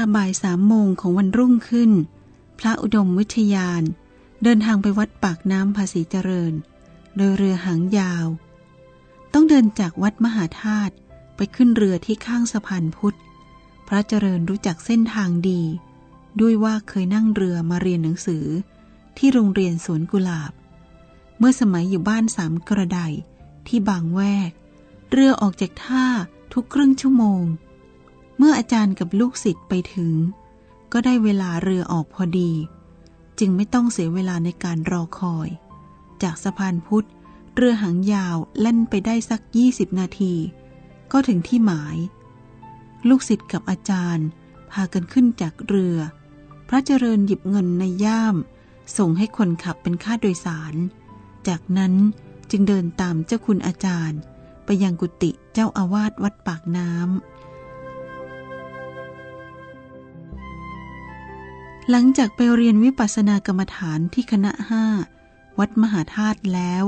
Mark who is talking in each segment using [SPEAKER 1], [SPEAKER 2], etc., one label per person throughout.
[SPEAKER 1] าบ่ายสามโมงของวันรุ่งขึ้น พระอุดมวิทยาน เดินทางไปวัดปากน้ำภาษีเจริญ โดยเรือหางยาว ต้องเดินจากวัดมหาธาตุไปขึ้นเรือที่ข้างสะพานพุทธ พระเจริญรู้จักเส้นทางดี ด้วยว่าเคยนั่งเรือมาเรียนหนังสือ ที่โรงเรียนสวนกุหลาบ เมื่อสมัยอยู่บ้านสามกระไดที่บางแวก เรือออกจากท่าทุกครึ่งชั่วโมง เมื่ออาจารย์กับลูกศิษย์ไปถึง ก็ได้เวลาเรือออกพอดี จึงไม่ต้องเสียเวลาในการรอคอย จากสะพานพุทธ เรือหางยาวแล่นไปได้สัก 20 นาที ก็ถึงที่หมาย ลูกศิษย์กับอาจารย์ พากันขึ้นจากเรือ พระเจริญหยิบเงินในย่าม ส่งให้คนขับเป็นค่าโดยสาร จากนั้นจึงเดินตามเจ้าคุณอาจารย์ ไปยังกุฏิเจ้าอาวาสวัดปากน้ำ หลังจากไปเรียนวิปัสสนากรรมฐานที่คณะห้าวัดมหาธาตุแล้ว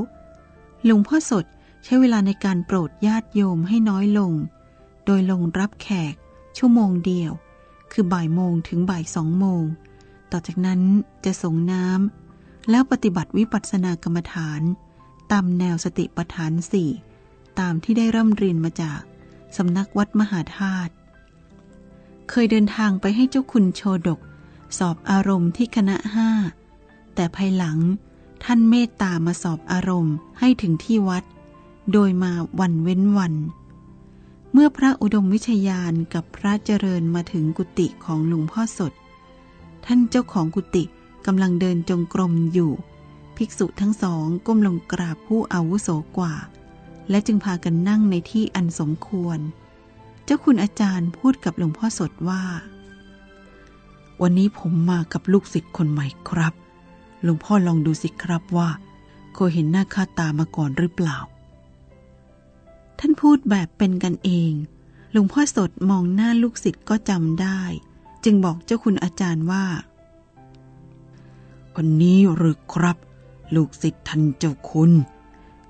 [SPEAKER 1] หลวงพ่อสดใช้เวลาในการโปรดญาติโยมให้น้อยลง โดยลงรับแขก ชั่วโมงเดียว คือบ่ายโมงถึงบ่ายสองโมง ต่อจากนั้นจะส่งน้ำแล้วปฏิบัติวิปัสสนากรรมฐาน ตามแนวสติปัฏฐานสี่ตามที่ได้ร่ำเรียนมาจากสำนักวัดมหาธาตุ เคยเดินทางไปให้เจ้าคุณโชดก สอบอารมณ์ที่คณะห้า แต่ภายหลังท่านเมตตามาสอบอารมณ์ให้ถึงที่วัด โดยมาวันเว้นวัน เมื่อพระอุดมวิชยานกับพระเจริญมาถึงกุฏิของหลวงพ่อสด ท่านเจ้าของกุฏิกำลังเดินจงกรมอยู่ ภิกษุทั้งสองก้มลงกราบผู้อาวุโสกว่า และจึงพากันนั่งในที่อันสมควร เจ้าคุณอาจารย์พูดกับหลวงพ่อสดว่า วันนี้ผมมากับลูกศิษย์คนใหม่ครับ หลวงพ่อลองดูสิครับว่า เคยเห็นหน้าค่าตามาก่อนหรือเปล่า ท่านพูดแบบเป็นกันเอง หลวงพ่อสดมองหน้าลูกศิษย์ก็จำได้ จึงบอกเจ้าคุณอาจารย์ว่า
[SPEAKER 2] คนนี้หรือครับ ลูกศิษย์ท่านเจ้าคุณ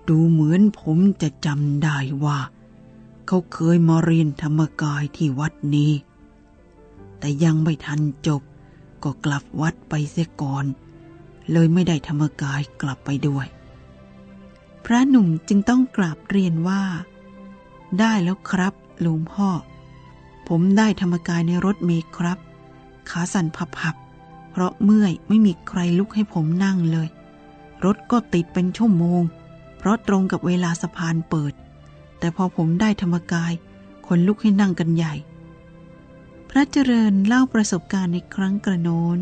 [SPEAKER 2] ดูเหมือนผมจะจำได้ว่า เขาเคยมาเรียนธรรมกายที่วัดนี้ แต่ยังไม่ทันจบ ก็กลับวัดไปเสียก่อน เลยไม่ได้ธรรมกายกลับไปด้วย
[SPEAKER 1] พระหนุ่มจึงต้องกราบเรียนว่า ได้แล้วครับหลวงพ่อ ผมได้ธรรมกายในรถเมล์ครับ ขาสั่นพับๆเพราะเมื่อยไม่มีใครลุกให้ผมนั่งเลย รถก็ติดเป็นชั่วโมง เพราะตรงกับเวลาสะพานเปิด แต่พอผมได้ธรรมกายคนลุกให้นั่งกันใหญ่ พระเจริญเล่าประสบการณ์ในครั้งกระโน้น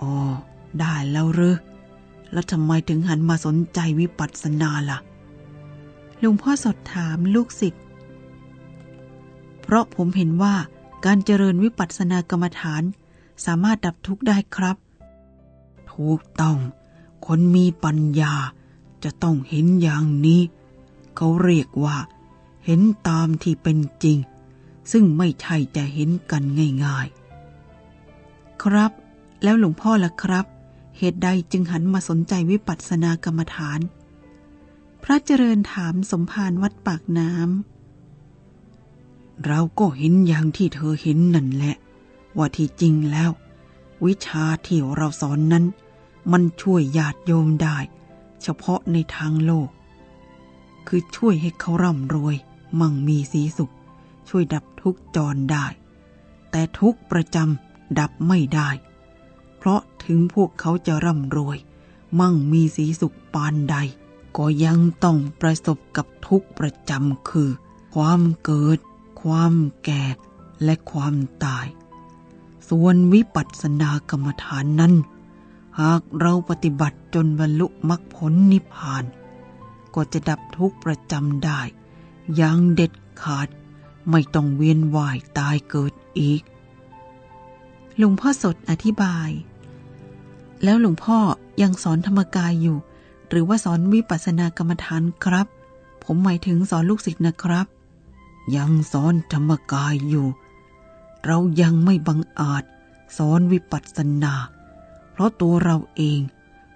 [SPEAKER 2] อ๋อได้แล้วหรือแล้วทำไมถึงหันมาสนใจวิปัสสนาละ่ะ
[SPEAKER 1] หลวงพ่อสดถามลูกศิษย์
[SPEAKER 2] เพราะผมเห็นว่าการเจริญวิปัสสนากรรมฐานสามารถดับทุกข์ได้ครับ ถูกต้อง คนมีปัญญาจะต้องเห็นอย่างนี้ เขาเรียกว่า เห็นตามที่เป็นจริง ซึ่งไม่ใช่จะเห็นกันง่าย
[SPEAKER 1] ๆ ครับ แล้วหลวงพ่อล่ะครับ เหตุใดจึงหันมาสนใจวิปัสสนากรรมฐาน พระเจริญถามสมภารวัดปากน้ำ
[SPEAKER 2] เราก็เห็นอย่างที่เธอเห็นนั่นแหละ ว่าที่จริงแล้ว วิชาที่เราสอนนั้น มันช่วยญาติโยมได้ เฉพาะในทางโลก คือช่วยให้เขาร่ำรวย มั่งมีสีสุข ช่วยดับทุกจรได้ แต่ทุกประจำดับไม่ได้ เพราะถึงพวกเขาจะร่ำรวย มั่งมีสีสุขปานใด ก็ยังต้องประสบกับทุกประจำคือ ความเกิด ความแก่ และความตาย ส่วนวิปัสสนากรรมฐานนั้น หากเราปฏิบัติจนบรรลุมรรคผลนิพพาน ก็จะดับทุกประจำได้อย่างเด็ดขาด ไม่ต้องเวียนว่ายตายเกิดอีก
[SPEAKER 1] หลวงพ่อสดอธิบาย แล้วหลวงพ่อยังสอนธรรมกายอยู่ หรือว่าสอนวิปัสสนากรรมฐานครับ ผมหมายถึงสอนลูกศิษย์นะครับ
[SPEAKER 2] ยังสอนธรรมกายอยู่ เรายังไม่บังอาจสอนวิปัสสนา เพราะตัวเราเอง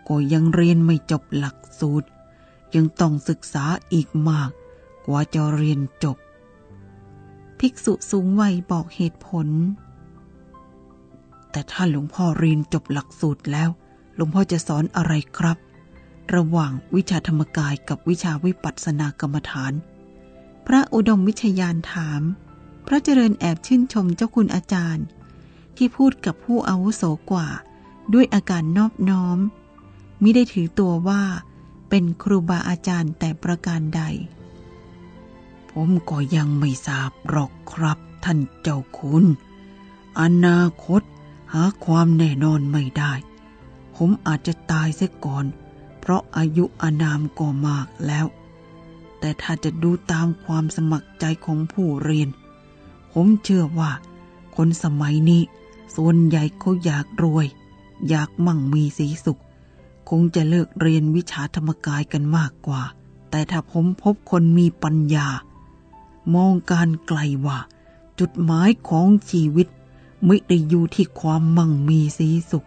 [SPEAKER 2] ก็ยังเรียนไม่จบหลักสูตร ยังต้องศึกษาอีกมาก กว่าจะเรียนจบ
[SPEAKER 1] ภิกษุสูงวัยบอกเหตุผล
[SPEAKER 2] แต่ถ้าหลวงพ่อเรียนจบหลักสูตรแล้ว หลวงพ่อจะสอนอะไรครับ ระหว่างวิชาธรรมกายกับวิชาวิปัสสนากรรมฐาน
[SPEAKER 1] พระอุดมวิชยานถาม พระเจริญแอบชื่นชมเจ้าคุณอาจารย์ ที่พูดกับผู้อาวุโสกว่า ด้วยอาการนอบน้อมมิได้ถือตัวว่าเป็นครูบาอาจารย์แต่ประการใด
[SPEAKER 2] ผมก็ยังไม่ทราบหรอกครับท่านเจ้าคุณ อนาคตหาความแน่นอนไม่ได้ ผมอาจจะตายเสียก่อน เพราะอายุอานามก็มากแล้ว แต่ถ้าจะดูตามความสมัครใจของผู้เรียน ผมเชื่อว่า คนสมัยนี้ ส่วนใหญ่เขาอยากรวย อยากมั่งมีสีสุข คงจะเลิกเรียนวิชาธรรมกายกันมากกว่า แต่ถ้าผมพบคนมีปัญญา มองการไกลว่า จุดหมายของชีวิต ไม่ได้อยู่ที่ความมั่งมีสีสุข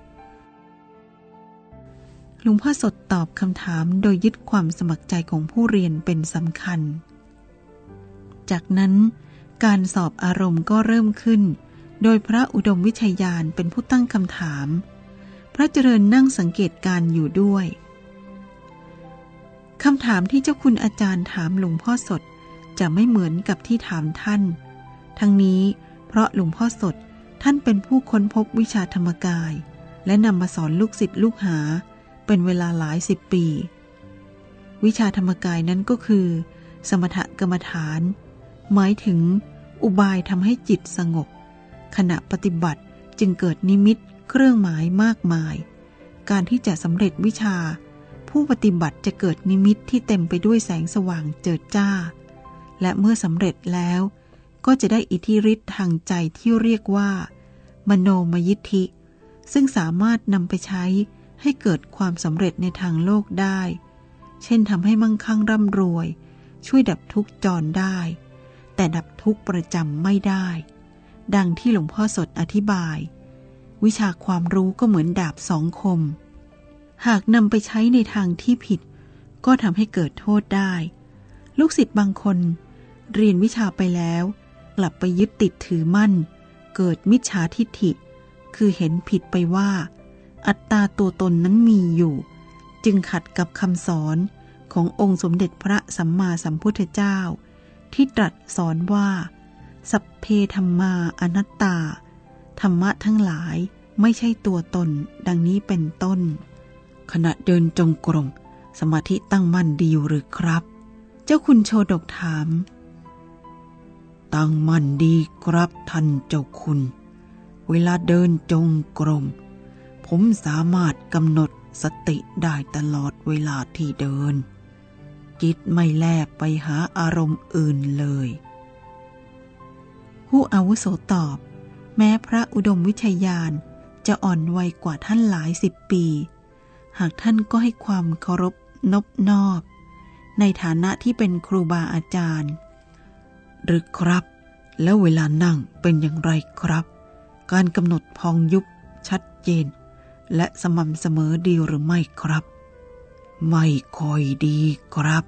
[SPEAKER 1] หลวงพ่อสดตอบคำถามโดยยึดความสมัครใจของผู้เรียนเป็นสำคัญ จากนั้นการสอบอารมณ์ก็เริ่มขึ้น โดยพระอุดมวิชยานเป็นผู้ตั้งคำถาม พระเจริญนั่งสังเกตการอยู่ด้วยคำถามที่เจ้าคุณอาจารย์ถามหลวงพ่อสด จะไม่เหมือนกับที่ถามท่าน ทั้งนี้เพราะหลวงพ่อสดท่านเป็นผู้ค้นพบวิชาธรรมกาย และนำมาสอนลูกศิษย์ลูกหา เป็นเวลาหลายสิบปี วิชาธรรมกายนั้นก็คือ สมถกรรมฐาน หมายถึง อุบายทำให้จิตสงบ ขณะปฏิบัติจึงเกิดนิมิตเครื่องหมายมากมาย การที่จะสำเร็จวิชา ผู้ปฏิบัติจะเกิดนิมิตที่เต็มไปด้วยแสงสว่างเจิดจ้า และเมื่อสำเร็จแล้ว ก็จะได้อิทธิฤทธิ์ทางใจที่เรียกว่า มโนมยิทธิ ซึ่งสามารถนำไปใช้ให้เกิดความสำเร็จในทางโลกได้ เช่นทำให้มั่งคั่งร่ำรวย ช่วยดับทุกข์จรได้ แต่ดับทุกข์ประจำไม่ได้ ดังที่หลวงพ่อสดอธิบาย วิชาความรู้ก็เหมือนดาบสองคม หากนำไปใช้ในทางที่ผิด ก็ทำให้เกิดโทษได้ ลูกศิษย์บางคน เรียนวิชาไปแล้ว กลับไปยึดติดถือมั่น เกิดมิจฉาทิฏฐิ คือเห็นผิดไปว่า อัตตาตัวตนนั้นมีอยู่ จึงขัดกับคำสอนขององค์สมเด็จพระสัมมาสัมพุทธเจ้า ที่ตรัสสอนว่า สัพเพธรรมาอนัตตา ธรรมะทั้งหลายไม่ใช่ตัวตนดังนี้เป็นต้น
[SPEAKER 2] ขณะเดินจงกรมสมาธิตั้งมั่นดีอยู่หรือครับ
[SPEAKER 1] เจ้าคุณโชดกถาม
[SPEAKER 2] ตั้งมั่นดีครับท่านเจ้าคุณ เวลาเดินจงกรม ผมสามารถกำหนดสติได้ตลอดเวลาที่เดิน จิตไม่แลบไปหาอารมณ์อื่นเลย
[SPEAKER 1] ผู้อาวุโสตอบ แม้พระอุดมวิชยานจะอ่อนวัยกว่าท่านหลายสิบปี หากท่านก็ให้ความเคารพนบนอบ ในฐานะที่เป็นครูบาอาจารย์
[SPEAKER 2] หรือครับ แล้วเวลานั่งเป็นอย่างไรครับ การกำหนดพองยุบชัดเจน และสม่ำเสมอดีหรือไม่ครับ ไม่ค่อยดีครับ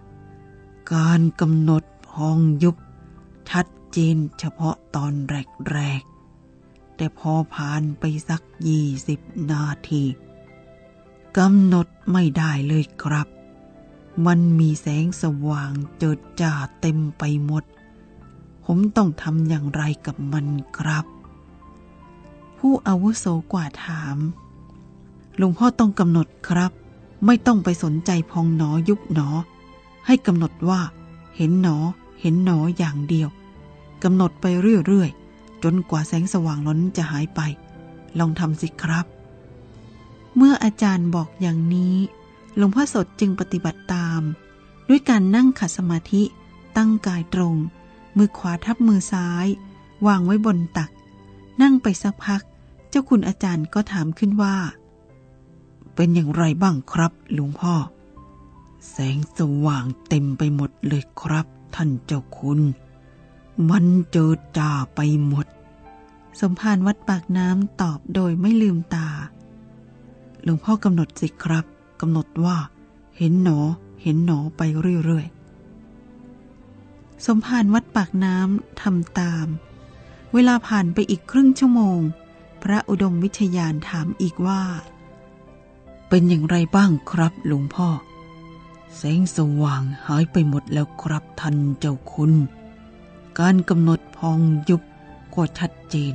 [SPEAKER 2] การกำหนดพองยุบ ชัดเจนเฉพาะตอนแรกๆแต่พอผ่านไปสักยี่สิบนาทีกำหนดไม่ได้เลยครับ มันมีแสงสว่างเจิดจ้าเต็มไปหมด ผมต้องทำอย่างไรกับมันครับ
[SPEAKER 1] ผู้อาวุโสกว่าถาม
[SPEAKER 2] หลวงพ่อต้องกำหนดครับ ไม่ต้องไปสนใจพองหนอยุบหนอ ให้กำหนดว่า เห็นหนอ เห็นหนออย่างเดียวกำหนดไปเรื่อยๆ จนกว่าแสงสว่างล้นจะหายไป ลองทำสิครับ
[SPEAKER 1] เมื่ออาจารย์บอกอย่างนี้ หลวงพ่อสดจึงปฏิบัติตาม ด้วยการนั่งขัดสมาธิตั้งกายตรง มือขวาทับมือซ้าย วางไว้บนตัก นั่งไปสักพัก เจ้าคุณอาจารย์ก็ถามขึ้นว่า
[SPEAKER 2] เป็นอย่างไรบ้างครับหลวงพ่อ แสงสว่างเต็มไปหมดเลยครับ ท่านเจ้าคุณ มันเจิดจ้าไปหมด
[SPEAKER 1] สมภารวัดปากน้ำตอบโดยไม่ลืมตา
[SPEAKER 2] หลวงพ่อกำหนดสิครับกำหนดว่า เห็นหนอ เห็นหนอไปเรื่อย
[SPEAKER 1] สมภารวัดปากน้ำทำตาม เวลาผ่านไปอีกครึ่งชั่วโมง พระอุดมวิชยานถามอีกว่า
[SPEAKER 2] เป็นอย่างไรบ้างครับหลวงพ่อ แสงสว่างหายไปหมดแล้วครับท่านเจ้าคุณ การกำหนดพองยุบก็ชัดเจน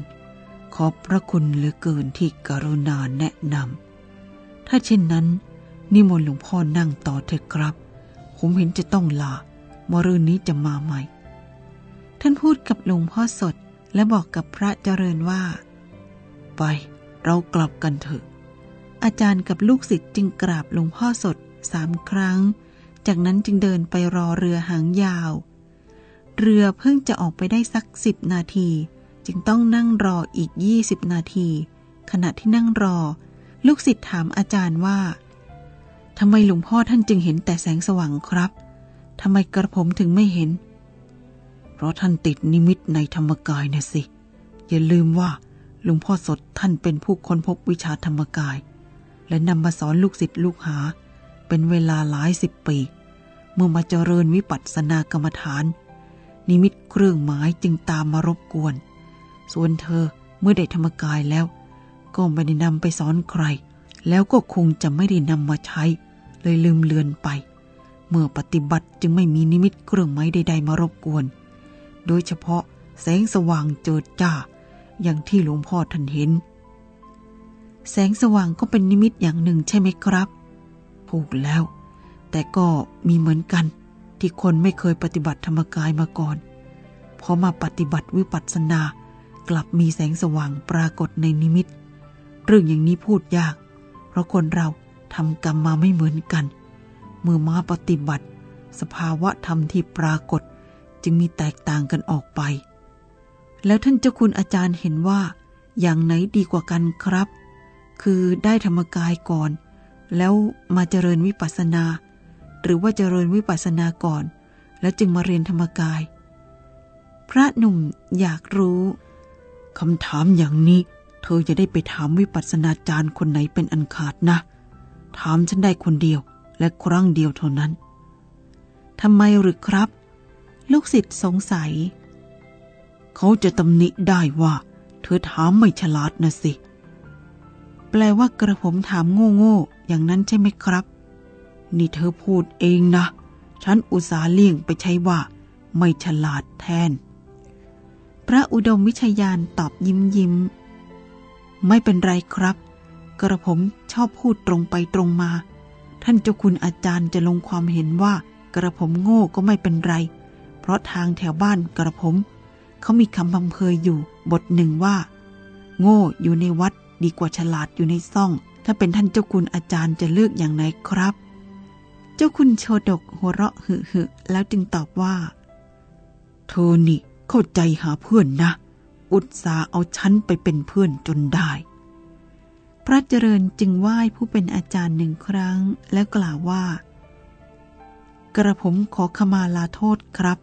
[SPEAKER 2] ขอบพระคุณเหลือเกินที่กรุณาแนะนำถ้าเช่นนั้น นิมนต์หลวงพ่อนั่งต่อเถอะครับ ผมเห็นจะต้องลา มรืนนี้จะมาใหม่
[SPEAKER 1] ท่านพูดกับหลวงพ่อสดและบอกกับพระเจริญว่า
[SPEAKER 2] ไป เรากลับกันเถอะ
[SPEAKER 1] อาจารย์กับลูกศิษย์จึงกราบหลวงพ่อสดสามครั้ง จากนั้นจึงเดินไปรอเรือหางยาว เรือเพิ่งจะออกไปได้สักสิบนาที จึงต้องนั่งรออีกยี่สิบนาที ขณะที่นั่งรอ ลูกศิษย์ถามอาจารย์ว่าทำไมหลวงพ่อท่านจึงเห็นแต่แสงสว่างครับ ทำไมกระผมถึงไม่เห็น
[SPEAKER 2] เพราะท่านติดนิมิตในธรรมกายนะสิ อย่าลืมว่าหลวงพ่อสดท่านเป็นผู้ค้นพบวิชาธรรมกาย และนำมาสอนลูกศิษย์ลูกหา เป็นเวลาหลายสิบปี เมื่อมาเจริญวิปัสสนากรรมฐาน นิมิตเครื่องหมายจึงตามมารบกวน ส่วนเธอเมื่อได้ธรรมกายแล้ว ก็ไม่ได้นำไปสอนใคร แล้วก็คงจะไม่ได้นำมาใช้ เลยลืมเลือนไป เมื่อปฏิบัติจึงไม่มีนิมิตเครื่องไม้ใดๆมารบกวน โดยเฉพาะแสงสว่างเจิดจ้า อย่างที่หลวงพ่อท่านเห็น
[SPEAKER 1] แสงสว่างก็เป็นนิมิตอย่างหนึ่งใช่ไหมครับ
[SPEAKER 2] ถูกแล้ว แต่ก็มีเหมือนกันที่คนไม่เคยปฏิบัติธรรมกายมาก่อนพอมาปฏิบัติวิปัสสนากลับมีแสงสว่างปรากฏในนิมิต เรื่องอย่างนี้พูดยาก เพราะคนเราทำกรรมมาไม่เหมือนกัน เมื่อมาปฏิบัติ สภาวะธรรมที่ปรากฏจึงมีแตกต่างกันออกไป
[SPEAKER 1] แล้วท่านเจ้าคุณอาจารย์เห็นว่า อย่างไหนดีกว่ากันครับ คือได้ธรรมกายก่อน แล้วมาเจริญวิปัสสนา หรือว่าเจริญวิปัสสนาก่อน แล้วจึงมาเรียนธรรมกาย พระหนุ่มอยากรู้
[SPEAKER 2] คำถามอย่างนี้ เธอจะได้ไปถามวิปัสสนาจารย์คนไหนเป็นอันขาดนะ ถามฉันได้คนเดียว และครั้งเดียวเท่านั้น
[SPEAKER 1] ทำไมหรือครับ ลูกศิษย์สงสัย
[SPEAKER 2] เขาจะตำหนิได้ว่า เธอถามไม่ฉลาดนะสิ
[SPEAKER 1] แปลว่ากระผมถามโง่โง่อย่างนั้นใช่ไหมครับ
[SPEAKER 2] นี่เธอพูดเองนะ ฉันอุตส่าห์เลี่ยงไปใช้ว่า ไม่ฉลาดแทน
[SPEAKER 1] พระอุดมวิชยานตอบยิ้มยิ้ม ไม่เป็นไรครับ กระผมชอบพูดตรงไปตรงมา ท่านเจ้าคุณอาจารย์จะลงความเห็นว่ากระผมโง่ก็ไม่เป็นไร เพราะทางแถวบ้านกระผม เขามีคำบำเพยอยู่บทหนึ่งว่า โง่อยู่ในวัดดีกว่าฉลาดอยู่ในซ่อง ถ้าเป็นท่านเจ้าคุณอาจารย์จะเลือกอย่างไหนครับ เจ้าคุณโชดกหัวเราะหึหึแล้วจึงตอบว่า
[SPEAKER 2] เธอนี่เข้าใจหาเพื่อนนะ อุตสาเอาฉันไปเป็นเพื่อนจนได้
[SPEAKER 1] พระเจริญจึงไหว้ผู้เป็นอาจารย์หนึ่งครั้ง แล้วกล่าวว่า กระผมขอขมาลาโทษครับ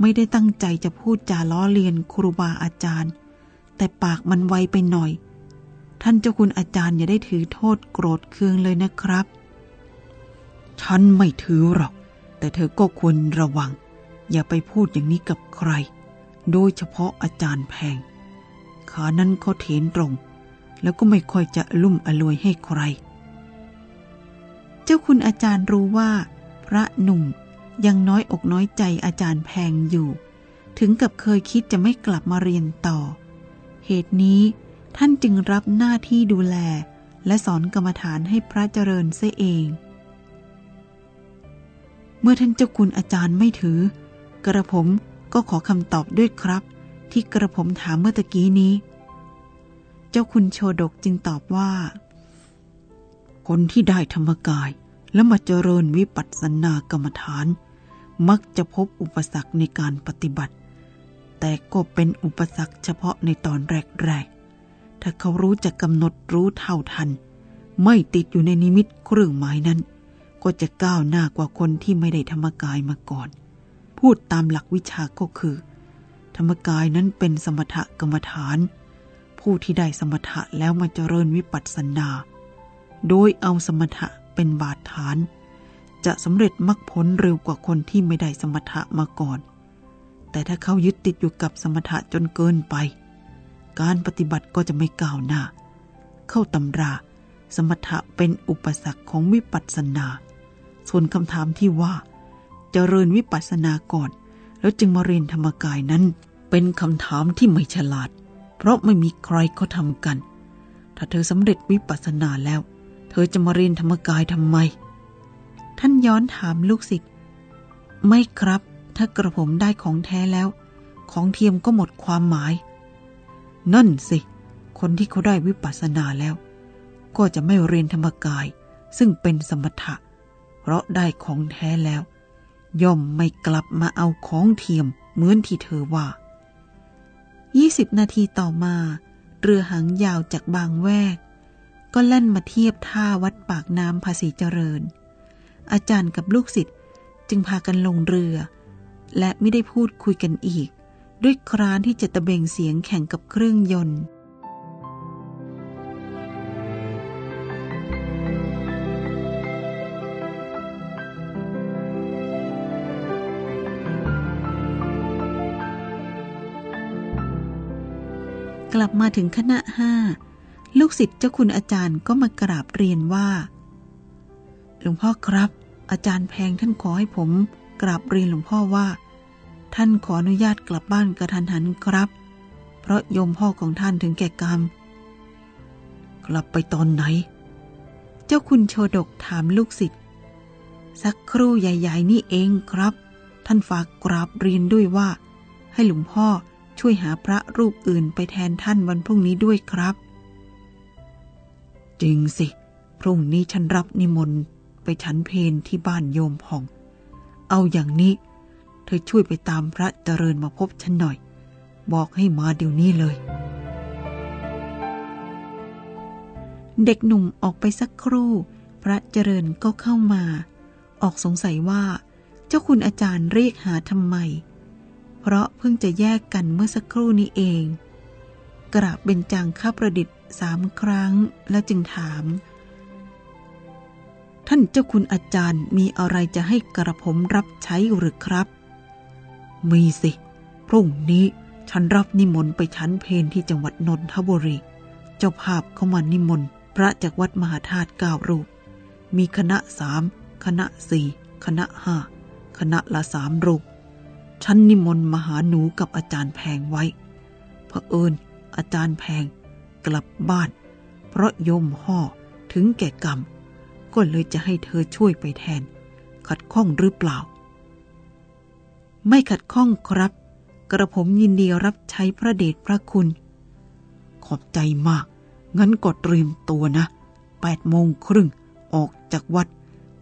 [SPEAKER 1] ไม่ได้ตั้งใจจะพูดจาล้อเลียนครูบาอาจารย์ แต่ปากมันไวไปหน่อย ท่านเจ้าคุณอาจารย์อย่าได้ถือโทษโกรธเคืองเลยนะครับ
[SPEAKER 2] ฉันไม่ถือหรอก แต่เธอก็ควรระวัง อย่าไปพูดอย่างนี้กับใคร โดยเฉพาะอาจารย์แพง ขานั้นเขาเทนตรง แล้วก็ไม่ค่อยจะลุ่มอลวยให้ใคร
[SPEAKER 1] เจ้าคุณอาจารย์รู้ว่า พระหนุ่มยังน้อยอกน้อยใจอาจารย์แพงอยู่ ถึงกับเคยคิดจะไม่กลับมาเรียนต่อ เหตุนี้ท่านจึงรับหน้าที่ดูแล และสอนกรรมฐานให้พระเจริญเสียเอง เมื่อท่านเจ้าคุณอาจารย์ไม่ถือ กระผมก็ขอคำตอบด้วยครับ ที่กระผมถามเมื่อตะกี้นี้ จ้าคุณโชดกจึงตอบว่า
[SPEAKER 2] คนที่ได้ธรรมกายแล้วมาเจริญวิปัสสนากรรมฐาน มักจะพบอุปสรรคในการปฏิบัติ แต่ก็เป็นอุปสรรคเฉพาะในตอนแรกๆ ถ้าเขารู้จะกำหนดรู้เท่าทัน ไม่ติดอยู่ในนิมิตเครื่องหมายนั้น ก็จะก้าวหน้ากว่าคนที่ไม่ได้ธรรมกายมาก่อน พูดตามหลักวิชาก็คือ ธรรมกายนั้นเป็นสมถกรรมฐาน ผู้ที่ได้สมถะแล้วมาเจริญวิปัสสนา โดยเอาสมถะเป็นบาดฐาน จะสำเร็จมรรคผลเร็วกว่าคนที่ไม่ได้สมถะมาก่อน แต่ถ้าเขายึดติดอยู่กับสมถะจนเกินไป การปฏิบัติก็จะไม่ก้าวหน้า เข้าตำรา สมถะเป็นอุปสรรคของวิปัสสนา ส่วนคำถามที่ว่าจเจริญวิปัสสนาก่อน แล้วจึงมาเรียนธรรมกายนั้น เป็นคำถามที่ไม่ฉลาด เพราะไม่มีใครเขาทำกัน ถ้าเธอสำเร็จวิปัสสนาแล้ว เธอจะมาเรียนธรรมกายทำไม
[SPEAKER 1] ท่านย้อนถามลูกศิษย์ไม่ครับ ถ้ากระผมได้ของแท้แล้ว ของเทียมก็หมดความหมาย
[SPEAKER 2] นั่นสิ คนที่เขาได้วิปัสสนาแล้ว ก็จะไม่เรียนธรรมกาย ซึ่งเป็นสมถะ เพราะได้ของแท้แล้ว ย่อมไม่กลับมาเอาของเทียมเหมือนที่เธอว่า
[SPEAKER 1] 20 นาทีต่อมา เรือหางยาวจากบางแวก ก็แล่นมาเทียบท่าวัดปากน้ำภาษีเจริญ อาจารย์กับลูกศิษย์จึงพากันลงเรือ และไม่ได้พูดคุยกันอีก ด้วยครานที่จะตะเบงเสียงแข่งกับเครื่องยนต์ ลับมาถึงคณะห้าลูกศิษย์เจ้าคุณอาจารย์ก็มากราบเรียนว่า หลวงพ่อครับ อาจารย์แพงท่านขอให้ผม กราบเรียนหลวงพ่อว่า ท่านขออนุญาตกลับบ้านกระทันหันครับ เพราะโยมพ่อของท่านถึงแก่กรรม
[SPEAKER 2] กลับไปตอนไหน
[SPEAKER 1] เจ้าคุณโชดกถามลูกศิษย์สักครู่ใหญ่ ๆ นี่เองครับ ท่านฝากกราบเรียนด้วยว่า ให้หลวงพ่อ ช่วยหาพระรูปอื่นไปแทนท่านวันพรุ่งนี้ด้วยครับ
[SPEAKER 2] จริงสิ พรุ่งนี้ฉันรับนิมนต์ไปฉันเพนที่บ้านโยมผ่อง เอาอย่างนี้ เธอช่วยไปตามพระเจริญมาพบฉันหน่อย บอกให้มาเดี๋ยวนี้เลย
[SPEAKER 1] เด็กหนุ่มออกไปสักครู่ พระเจริญก็เข้ามา ออกสงสัยว่า เจ้าคุณอาจารย์เรียกหาทำไม เพราะเพิ่งจะแยกกันเมื่อสักครู่นี้เอง กราบเบญจังข้าประดิษฐ์สามครั้งแล้วจึงถาม
[SPEAKER 2] ท่านเจ้าคุณอาจารย์มีอะไรจะให้กระผมรับใช้หรือครับ มีสิ พรุ่งนี้ฉันรับนิมนต์ไปชั้นเพนที่จังหวัดนนทบุรี เจ้าภาพเข้ามานิมนต์พระจากวัดมหาธาตุเก้ารูป มีคณะสามคณะสี่คณะห้าคณะละสามรูป ฉันนิมนต์มาหาหนูกับอาจารย์แพงไว้เผอิญอาจารย์แพงกลับบ้าน เพราะยมห่อถึงแก่กรรม ก็เลยจะให้เธอช่วยไปแทน ขัดข้องหรือเปล่า
[SPEAKER 1] ไม่ขัดข้องครับ กระผมยินดีรับใช้พระเดชพระคุณ
[SPEAKER 2] ขอบใจมาก งั้นกดเตรียมตัวนะแปดโมงครึ่งออกจากวัด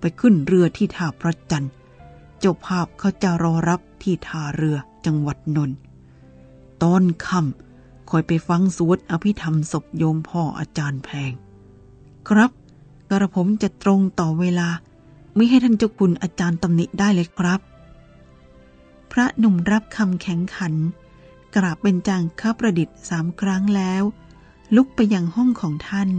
[SPEAKER 2] ไปขึ้นเรือที่ท่าพระจันทร์ จ้าภาพเขาจะรอรับที่ท่าเรือจังหวัดนนท์ตอนค่ำคอยไปฟังสวดอภิธรรมศพโยมพ่ออาจารย์แพง
[SPEAKER 1] ครับ กระผมจะตรงต่อเวลา ไม่ให้ท่านเจ้าคุณอาจารย์ตำหนิได้เลยครับ พระหนุ่มรับคำแข็งขัน กราบเป็นจางข้าประดิษฐ์สามครั้งแล้ว ลุกไปยังห้องของท่าน